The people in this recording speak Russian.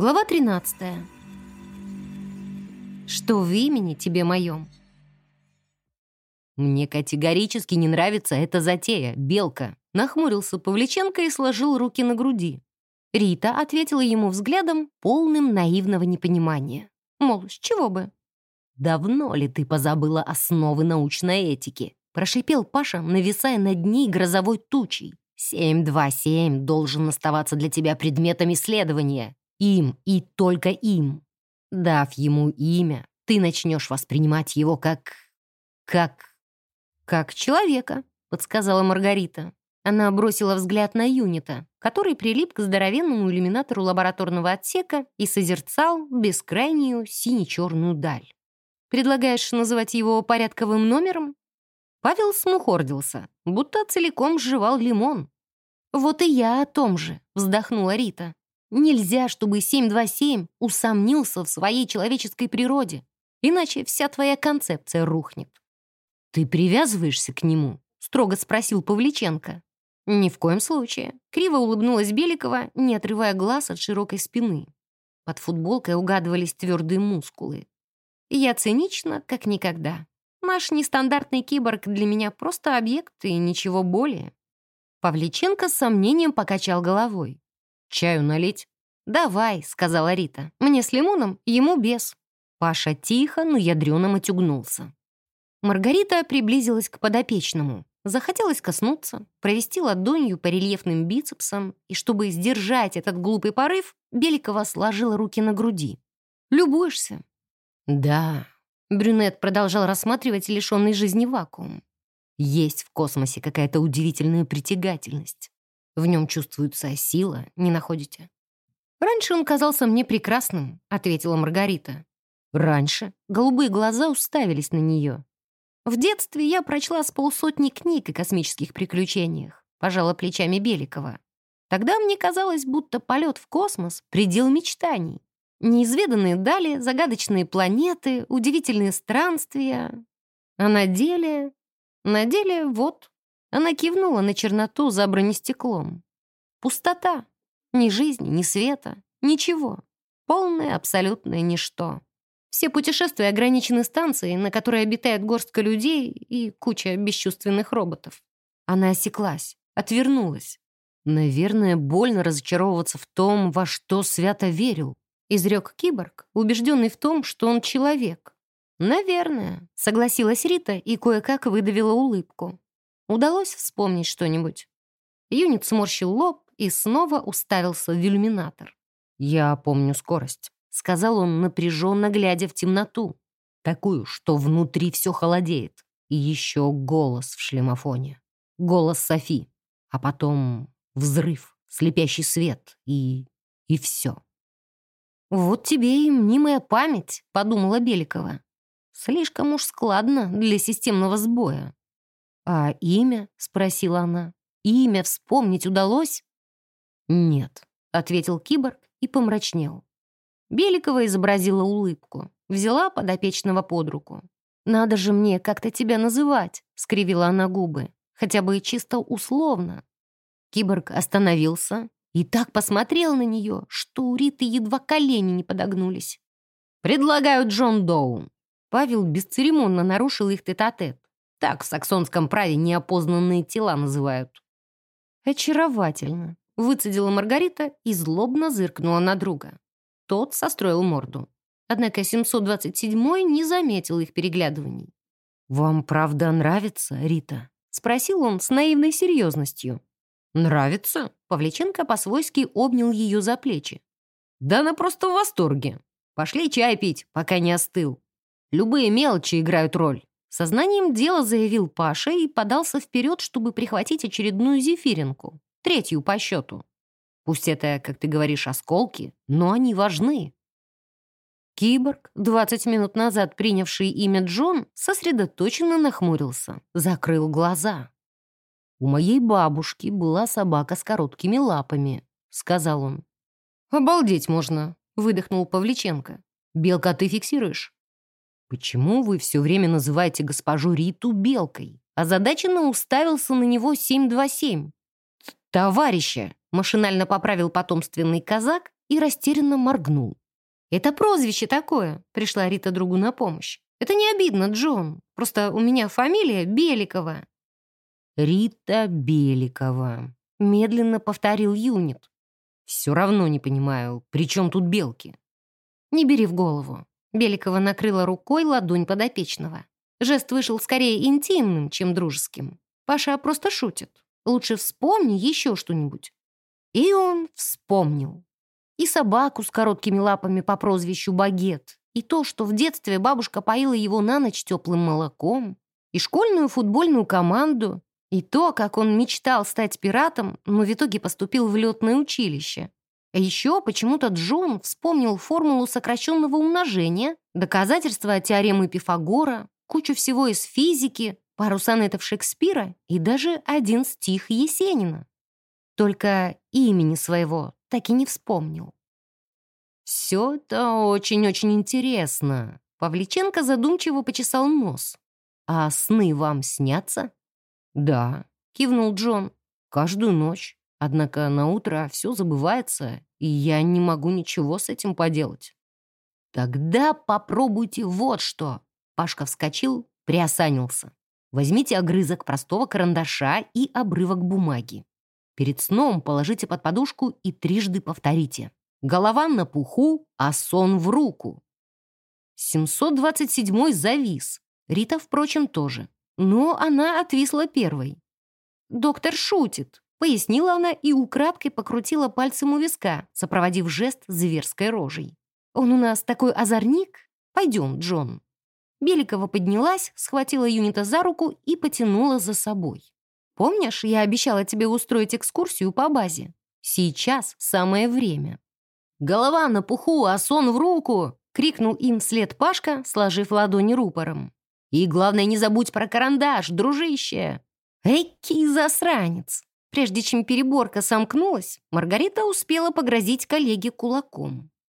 Глава 13. Что в имени тебе моем? Мне категорически не нравится эта затея, белка. Нахмурился Павличенко и сложил руки на груди. Рита ответила ему взглядом, полным наивного непонимания. Мол, с чего бы? «Давно ли ты позабыла основы научной этики?» Прошипел Паша, нависая над ней грозовой тучей. «727 должен оставаться для тебя предметом исследования. Им и только им. Дав ему имя, ты начнешь воспринимать его как... как... как человека», — подсказала Маргарита. Она бросила взгляд на Юнита, который прилип к здоровенному иллюминатору лабораторного отсека и созерцал бескрайнюю сине-черную даль. «Предлагаешь называть его порядковым номером?» Павел смухордился, будто целиком сживал лимон. «Вот и я о том же», — вздохнула Рита. «Нельзя, чтобы 727 усомнился в своей человеческой природе, иначе вся твоя концепция рухнет». «Ты привязываешься к нему?» — строго спросил Павличенко. «Ни в коем случае». Криво улыбнулась Беликова, не отрывая глаз от широкой спины. Под футболкой угадывались твердые мускулы. Я цинична, как никогда. Наш нестандартный киборг для меня просто объект и ничего более». Павличенко с сомнением покачал головой. «Чаю налить?» «Давай», — сказала Рита. «Мне с лимоном, ему без». Паша тихо, но ядрёно матюгнулся. Маргарита приблизилась к подопечному. Захотелось коснуться, провести ладонью по рельефным бицепсам, и чтобы сдержать этот глупый порыв, Беликова сложила руки на груди. «Любуешься?» «Да», Брюнет продолжал рассматривать лишенный жизни вакуум. Есть в космосе какая-то удивительная притягательность. В нем чувствуется сила, не находите? «Раньше он казался мне прекрасным», — ответила Маргарита. «Раньше?» Голубые глаза уставились на нее. «В детстве я прочла с полсотни книг о космических приключениях», — пожала плечами Беликова. «Тогда мне казалось, будто полет в космос — предел мечтаний. Неизведанные дали, загадочные планеты, удивительные странствия. А на деле... На деле вот... Она кивнула на черноту за бронестеклом. Пустота. Ни жизни, ни света. Ничего. Полное, абсолютное ничто. Все путешествия ограничены станцией, на которой обитает горстка людей и куча бесчувственных роботов. Она осеклась, отвернулась. Наверное, больно разочаровываться в том, во что свято верил изрек киборг, убежденный в том, что он человек. «Наверное», — согласилась Рита и кое-как выдавила улыбку. Удалось вспомнить что-нибудь. Юнит сморщил лоб и снова уставился в иллюминатор. «Я помню скорость», — сказал он, напряженно глядя в темноту. Такую, что внутри все холодеет. И еще голос в шлемофоне. Голос Софи. А потом взрыв, слепящий свет и... и все. «Вот тебе и мнимая память», — подумала Беликова. «Слишком уж складно для системного сбоя». «А имя?» — спросила она. «Имя вспомнить удалось?» «Нет», — ответил киборг и помрачнел. Беликова изобразила улыбку, взяла подопечного под руку. «Надо же мне как-то тебя называть», — скривила она губы, хотя бы чисто условно. Киборг остановился, и так посмотрел на нее, что у Риты едва колени не подогнулись. «Предлагаю Джон Доу». Павел бесцеремонно нарушил их тет-а-тет. -тет. Так в саксонском праве неопознанные тела называют. «Очаровательно», — выцедила Маргарита и злобно зыркнула на друга. Тот состроил морду. Однако 727-й не заметил их переглядываний. «Вам правда нравится, Рита?» — спросил он с наивной серьезностью. «Нравится?» Павличенко по-свойски обнял ее за плечи. «Да она просто в восторге. Пошли чай пить, пока не остыл. Любые мелочи играют роль». Сознанием дела заявил Паша и подался вперед, чтобы прихватить очередную зефиринку, третью по счету. Пусть это, как ты говоришь, осколки, но они важны. Киборг, 20 минут назад принявший имя Джон, сосредоточенно нахмурился, закрыл глаза. «У моей бабушки была собака с короткими лапами», — сказал он. «Обалдеть можно», — выдохнул Павличенко. «Белка, ты фиксируешь?» «Почему вы все время называете госпожу Риту Белкой?» Озадаченно уставился на него 727. «Товарища!» — машинально поправил потомственный казак и растерянно моргнул. «Это прозвище такое», — пришла Рита другу на помощь. «Это не обидно, Джон. Просто у меня фамилия Беликова». «Рита Беликова», — медленно повторил юнит. «Все равно не понимаю, при чем тут белки?» «Не бери в голову». Беликова накрыла рукой ладонь подопечного. Жест вышел скорее интимным, чем дружеским. Паша просто шутит. Лучше вспомни еще что-нибудь. И он вспомнил. И собаку с короткими лапами по прозвищу Багет, и то, что в детстве бабушка поила его на ночь теплым молоком, и школьную футбольную команду, и то, как он мечтал стать пиратом, но в итоге поступил в летное училище. А еще почему-то Джон вспомнил формулу сокращенного умножения, доказательства теоремы Пифагора, кучу всего из физики, пару сонетов Шекспира и даже один стих Есенина. Только имени своего так и не вспомнил. «Все это очень-очень интересно», — Павличенко задумчиво почесал нос. «А сны вам снятся?» «Да», — кивнул Джон, — «каждую ночь. Однако на утро все забывается, и я не могу ничего с этим поделать». «Тогда попробуйте вот что». Пашка вскочил, приосанился. Возьмите огрызок простого карандаша и обрывок бумаги. Перед сном положите под подушку и трижды повторите. Голова на пуху, а сон в руку. 727 завис. Рита, впрочем, тоже. Но она отвисла первой. «Доктор шутит», — пояснила она и украдкой покрутила пальцем у виска, сопроводив жест зверской рожей. «Он у нас такой озорник? Пойдем, Джон». Беликова поднялась, схватила Юнита за руку и потянула за собой. Помнишь, я обещала тебе устроить экскурсию по базе? Сейчас самое время». «Голова на пуху, а сон в руку!» — крикнул им вслед Пашка, сложив ладони рупором. «И главное, не забудь про карандаш, дружище!» «Эки засранец!» Прежде чем переборка сомкнулась, Маргарита успела погрозить коллеге кулаком.